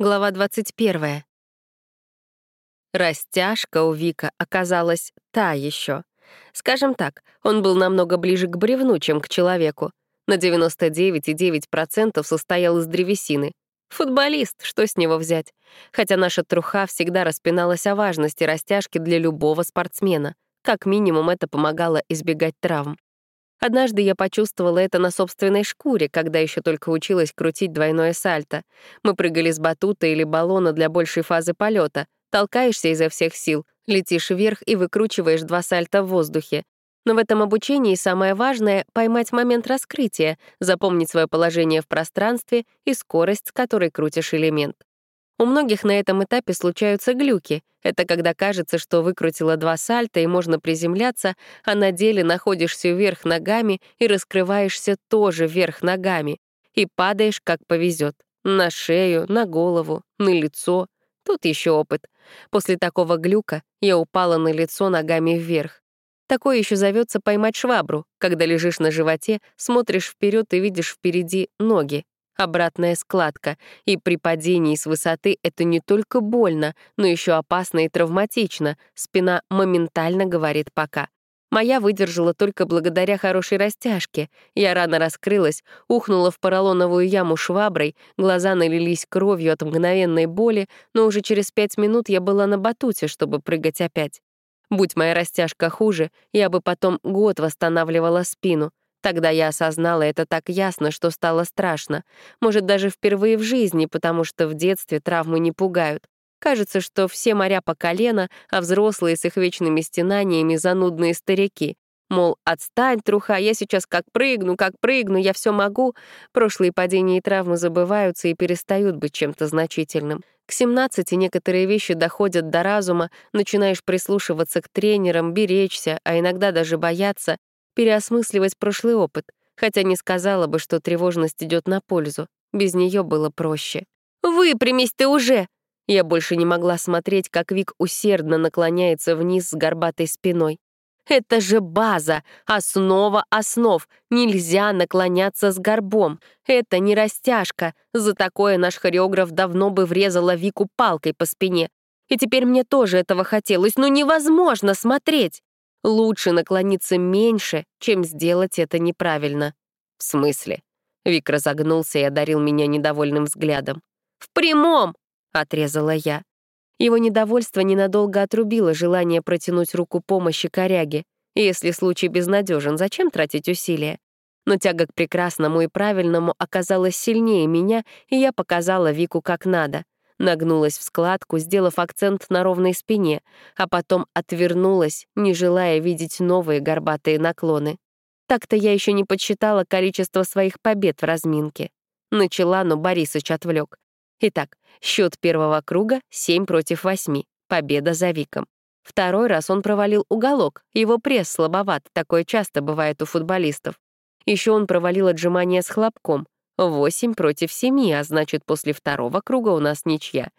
Глава 21. Растяжка у Вика оказалась та еще. Скажем так, он был намного ближе к бревну, чем к человеку. На 99,9% состоял из древесины. Футболист, что с него взять? Хотя наша труха всегда распиналась о важности растяжки для любого спортсмена. Как минимум это помогало избегать травм. Однажды я почувствовала это на собственной шкуре, когда еще только училась крутить двойное сальто. Мы прыгали с батута или баллона для большей фазы полета. Толкаешься изо всех сил, летишь вверх и выкручиваешь два сальта в воздухе. Но в этом обучении самое важное — поймать момент раскрытия, запомнить свое положение в пространстве и скорость, с которой крутишь элемент. У многих на этом этапе случаются глюки. Это когда кажется, что выкрутила два сальта и можно приземляться, а на деле находишься вверх ногами и раскрываешься тоже вверх ногами. И падаешь, как повезет. На шею, на голову, на лицо. Тут еще опыт. После такого глюка я упала на лицо ногами вверх. Такое еще зовется поймать швабру, когда лежишь на животе, смотришь вперед и видишь впереди ноги, обратная складка, и при падении с высоты это не только больно, но еще опасно и травматично, спина моментально говорит «пока». Моя выдержала только благодаря хорошей растяжке. Я рано раскрылась, ухнула в поролоновую яму шваброй, глаза налились кровью от мгновенной боли, но уже через пять минут я была на батуте, чтобы прыгать опять. Будь моя растяжка хуже, я бы потом год восстанавливала спину. Тогда я осознала это так ясно, что стало страшно. Может, даже впервые в жизни, потому что в детстве травмы не пугают. Кажется, что все моря по колено, а взрослые с их вечными стенаниями занудные старики. Мол, отстань, труха, я сейчас как прыгну, как прыгну, я все могу. Прошлые падения и травмы забываются и перестают быть чем-то значительным. К 17 некоторые вещи доходят до разума, начинаешь прислушиваться к тренерам, беречься, а иногда даже бояться, переосмысливать прошлый опыт, хотя не сказала бы, что тревожность идет на пользу. Без нее было проще. «Выпрямись ты уже!» Я больше не могла смотреть, как Вик усердно наклоняется вниз с горбатой спиной. Это же база, основа основ. Нельзя наклоняться с горбом. Это не растяжка. За такое наш хореограф давно бы врезала Вику палкой по спине. И теперь мне тоже этого хотелось, но невозможно смотреть. Лучше наклониться меньше, чем сделать это неправильно. В смысле? Вик разогнулся и одарил меня недовольным взглядом. «В прямом!» — отрезала я. Его недовольство ненадолго отрубило желание протянуть руку помощи коряге. Если случай безнадежен, зачем тратить усилия? Но тяга к прекрасному и правильному оказалась сильнее меня, и я показала Вику как надо — нагнулась в складку, сделав акцент на ровной спине, а потом отвернулась, не желая видеть новые горбатые наклоны. Так-то я еще не подсчитала количество своих побед в разминке. Начала, но Борисыч отвлек. Итак, счет первого круга — 7 против 8. Победа за Виком. Второй раз он провалил уголок, его пресс слабоват, такое часто бывает у футболистов. Еще он провалил отжимание с хлопком, Восемь против семи, а значит, после второго круга у нас ничья.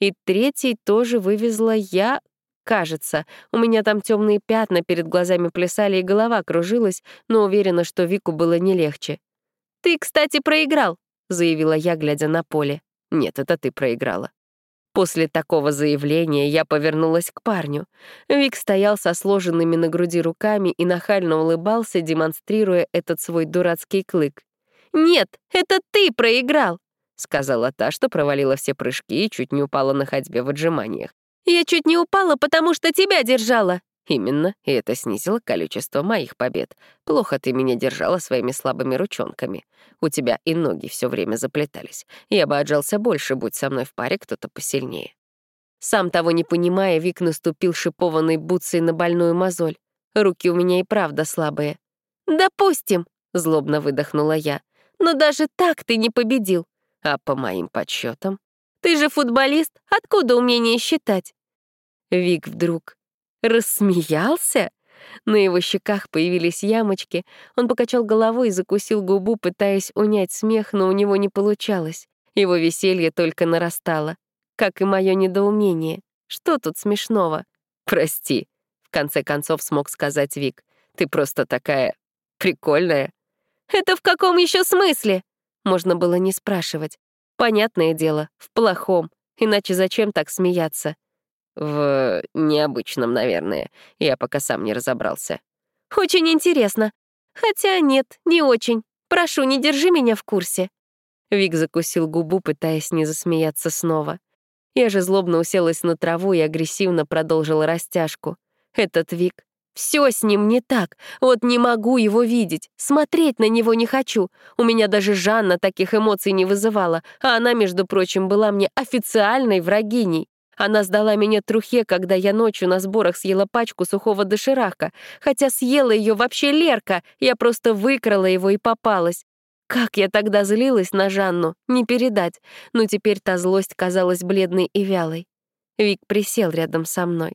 И третий тоже вывезла я, кажется. У меня там темные пятна перед глазами плясали, и голова кружилась, но уверена, что Вику было не легче. «Ты, кстати, проиграл», — заявила я, глядя на поле. «Нет, это ты проиграла». После такого заявления я повернулась к парню. Вик стоял со сложенными на груди руками и нахально улыбался, демонстрируя этот свой дурацкий клык. «Нет, это ты проиграл», — сказала та, что провалила все прыжки и чуть не упала на ходьбе в отжиманиях. «Я чуть не упала, потому что тебя держала». «Именно, и это снизило количество моих побед. Плохо ты меня держала своими слабыми ручонками. У тебя и ноги все время заплетались. Я бы отжался больше, будь со мной в паре кто-то посильнее». Сам того не понимая, Вик наступил шипованной бутсой на больную мозоль. Руки у меня и правда слабые. «Допустим», — злобно выдохнула я. Но даже так ты не победил. А по моим подсчетам, ты же футболист, откуда умение считать? Вик вдруг рассмеялся. На его щеках появились ямочки. Он покачал головой и закусил губу, пытаясь унять смех, но у него не получалось. Его веселье только нарастало. Как и мое недоумение. Что тут смешного? «Прости», — в конце концов смог сказать Вик. «Ты просто такая прикольная». «Это в каком еще смысле?» Можно было не спрашивать. Понятное дело, в плохом. Иначе зачем так смеяться? В необычном, наверное. Я пока сам не разобрался. Очень интересно. Хотя нет, не очень. Прошу, не держи меня в курсе. Вик закусил губу, пытаясь не засмеяться снова. Я же злобно уселась на траву и агрессивно продолжила растяжку. Этот Вик все с ним не так. Вот не могу его видеть. Смотреть на него не хочу. У меня даже Жанна таких эмоций не вызывала, а она, между прочим, была мне официальной врагиней. Она сдала меня трухе, когда я ночью на сборах съела пачку сухого доширака. Хотя съела ее вообще Лерка, я просто выкрала его и попалась. Как я тогда злилась на Жанну, не передать. Но теперь та злость казалась бледной и вялой. Вик присел рядом со мной.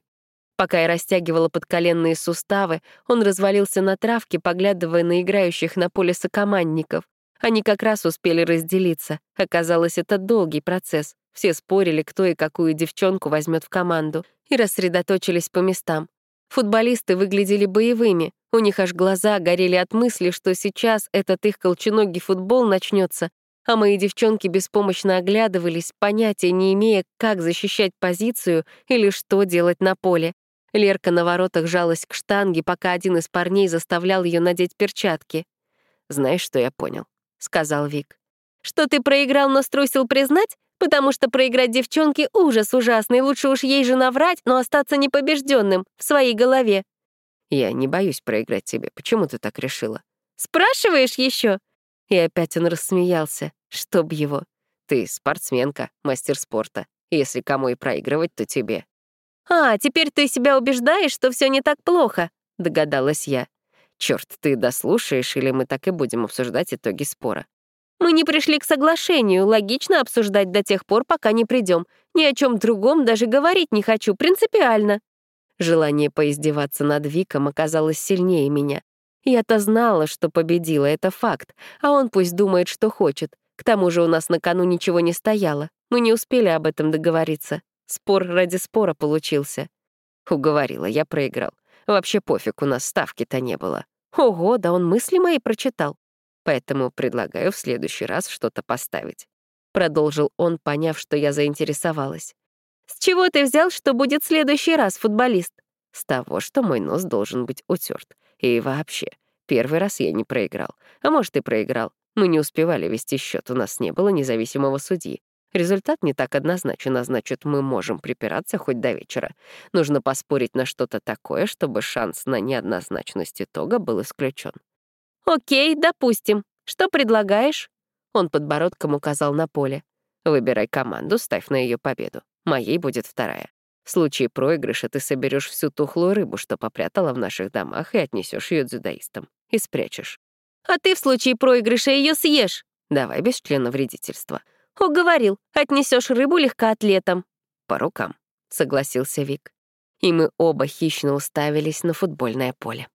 Пока я растягивала подколенные суставы, он развалился на травке, поглядывая на играющих на поле сокомандников. Они как раз успели разделиться. Оказалось, это долгий процесс. Все спорили, кто и какую девчонку возьмет в команду, и рассредоточились по местам. Футболисты выглядели боевыми, у них аж глаза горели от мысли, что сейчас этот их колченогий футбол начнется, а мои девчонки беспомощно оглядывались, понятия не имея, как защищать позицию или что делать на поле. Лерка на воротах жалась к штанге, пока один из парней заставлял ее надеть перчатки. «Знаешь, что я понял?» — сказал Вик. «Что ты проиграл, но струсил признать? Потому что проиграть девчонке — ужас ужасный. Лучше уж ей же наврать, но остаться непобежденным в своей голове». «Я не боюсь проиграть тебе. Почему ты так решила?» «Спрашиваешь еще? И опять он рассмеялся. Чтоб его. Ты спортсменка, мастер спорта. Если кому и проигрывать, то тебе. «А, теперь ты себя убеждаешь, что все не так плохо», — догадалась я. Черт, ты дослушаешь, или мы так и будем обсуждать итоги спора? Мы не пришли к соглашению, логично обсуждать до тех пор, пока не придем. Ни о чем другом даже говорить не хочу, принципиально. Желание поиздеваться над Виком оказалось сильнее меня. Я-то знала, что победила, это факт, а он пусть думает, что хочет. К тому же у нас на кону ничего не стояло. Мы не успели об этом договориться. Спор ради спора получился. Уговорила, я проиграл. Вообще пофиг, у нас ставки-то не было. Ого, да он мысли мои прочитал. Поэтому предлагаю в следующий раз что-то поставить. Продолжил он, поняв, что я заинтересовалась. «С чего ты взял, что будет следующий раз, футболист?» «С того, что мой нос должен быть утерт. И вообще, первый раз я не проиграл. А может, и проиграл. Мы не успевали вести счет, у нас не было независимого судьи. Результат не так однозначен, а значит, мы можем припираться хоть до вечера. Нужно поспорить на что-то такое, чтобы шанс на неоднозначность итога был исключен. «Окей, допустим. Что предлагаешь?» Он подбородком указал на поле. «Выбирай команду, ставь на ее победу. Моей будет вторая. В случае проигрыша ты соберешь всю тухлую рыбу, что попрятала в наших домах, и отнесешь ее дзюдоистам. И спрячешь. А ты в случае проигрыша ее съешь. Давай без члена вредительства. «Уговорил, отнесешь рыбу легкоатлетам». «По рукам», — согласился Вик. И мы оба хищно уставились на футбольное поле.